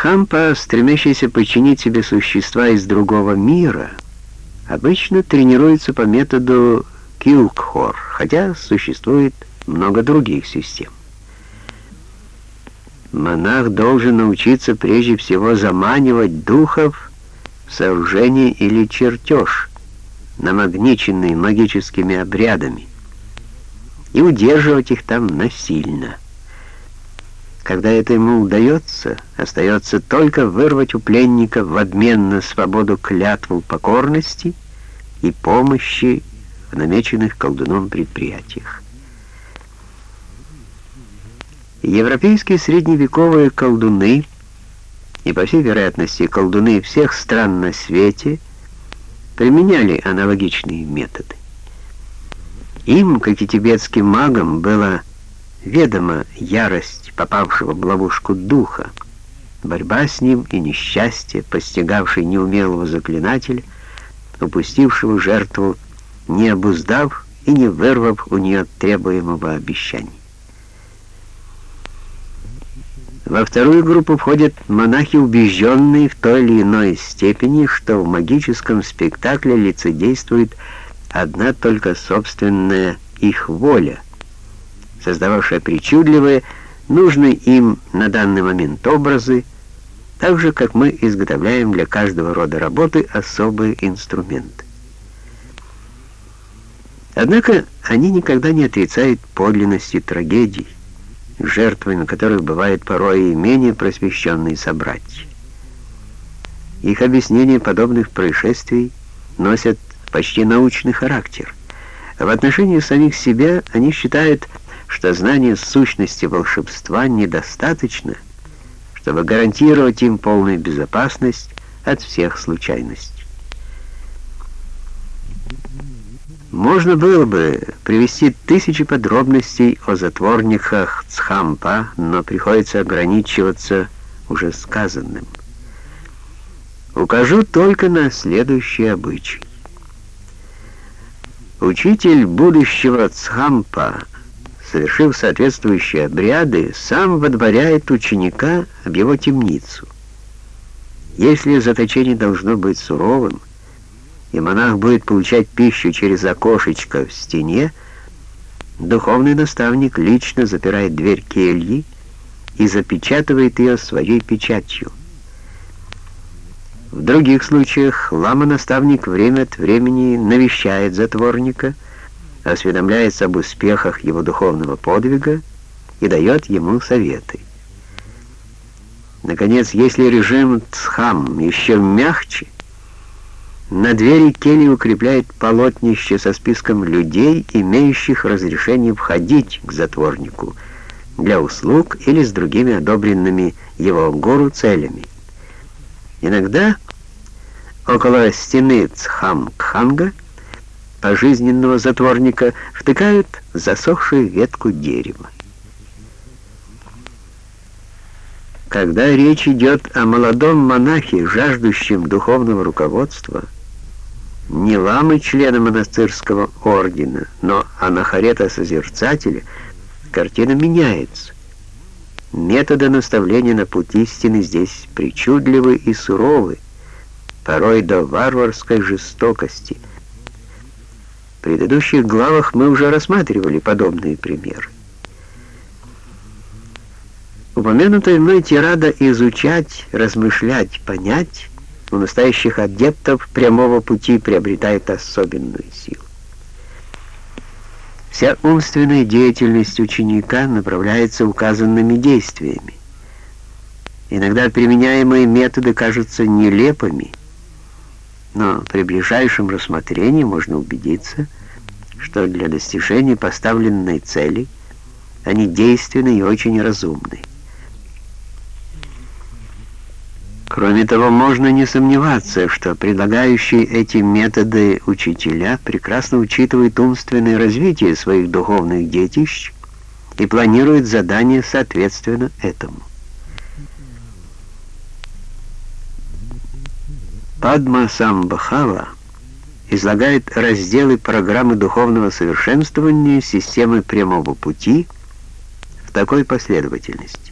Цхампа, стремящийся подчинить себе существа из другого мира, обычно тренируется по методу Килкхор, хотя существует много других систем. Монах должен научиться прежде всего заманивать духов в сооружение или чертеж, намагниченный магическими обрядами, и удерживать их там насильно. Когда это ему удается, остается только вырвать у пленника в обмен на свободу клятву покорности и помощи в намеченных колдуном предприятиях. Европейские средневековые колдуны и, по всей вероятности, колдуны всех стран на свете применяли аналогичные методы. Им, как и тибетским магам, было ведома ярость попавшего в ловушку духа, борьба с ним и несчастье, постигавший неумелого заклинателя, упустившего жертву, не обуздав и не вырвав у нее требуемого обещания. Во вторую группу входят монахи, убежденные в той или иной степени, что в магическом спектакле лицедействует одна только собственная их воля, создававшая причудливые, нужные им на данный момент образы, так же, как мы изготовляем для каждого рода работы особые инструменты. Однако они никогда не отрицают подлинности трагедий, жертвами которых бывают порой и менее просвещенные собратья. Их объяснения подобных происшествий носят почти научный характер. В отношении самих себя они считают, что знание сущности волшебства недостаточно, чтобы гарантировать им полную безопасность от всех случайностей. Можно было бы привести тысячи подробностей о затворниках Цхампа, но приходится ограничиваться уже сказанным. Укажу только на следующий обычай. Учитель будущего Цхампа, совершив соответствующие обряды, сам водворяет ученика в его темницу. Если заточение должно быть суровым, и монах будет получать пищу через окошечко в стене, духовный наставник лично запирает дверь кельи и запечатывает ее своей печатью. В других случаях лама-наставник время от времени навещает затворника, осведомляется об успехах его духовного подвига и дает ему советы. Наконец, если режим Цхам еще мягче, на двери кельи укрепляет полотнище со списком людей, имеющих разрешение входить к затворнику для услуг или с другими одобренными его гору целями. Иногда около стены Цхам-Кханга пожизненного затворника втыкают засохшую ветку дерева. Когда речь идет о молодом монахе, жаждущем духовного руководства, не ламы члена монастырского ордена, но анахарета-созерцателя, картина меняется. Методы наставления на путь истины здесь причудливы и суровы, порой до варварской жестокости. Предыдущих главах мы уже рассматривали подобные примеры. Упомянутая мной тирада «изучать», «размышлять», «понять» у настоящих адептов прямого пути приобретает особенную силу. Вся умственная деятельность ученика направляется указанными действиями. Иногда применяемые методы кажутся нелепыми, но при ближайшем рассмотрении можно убедиться, что для достижения поставленной цели они действенны и очень разумны. Кроме того, можно не сомневаться, что предлагающие эти методы учителя прекрасно учитывают умственное развитие своих духовных детищ и планируют задания соответственно этому. Падма Самбхава излагает разделы программы духовного совершенствования системы прямого пути в такой последовательности.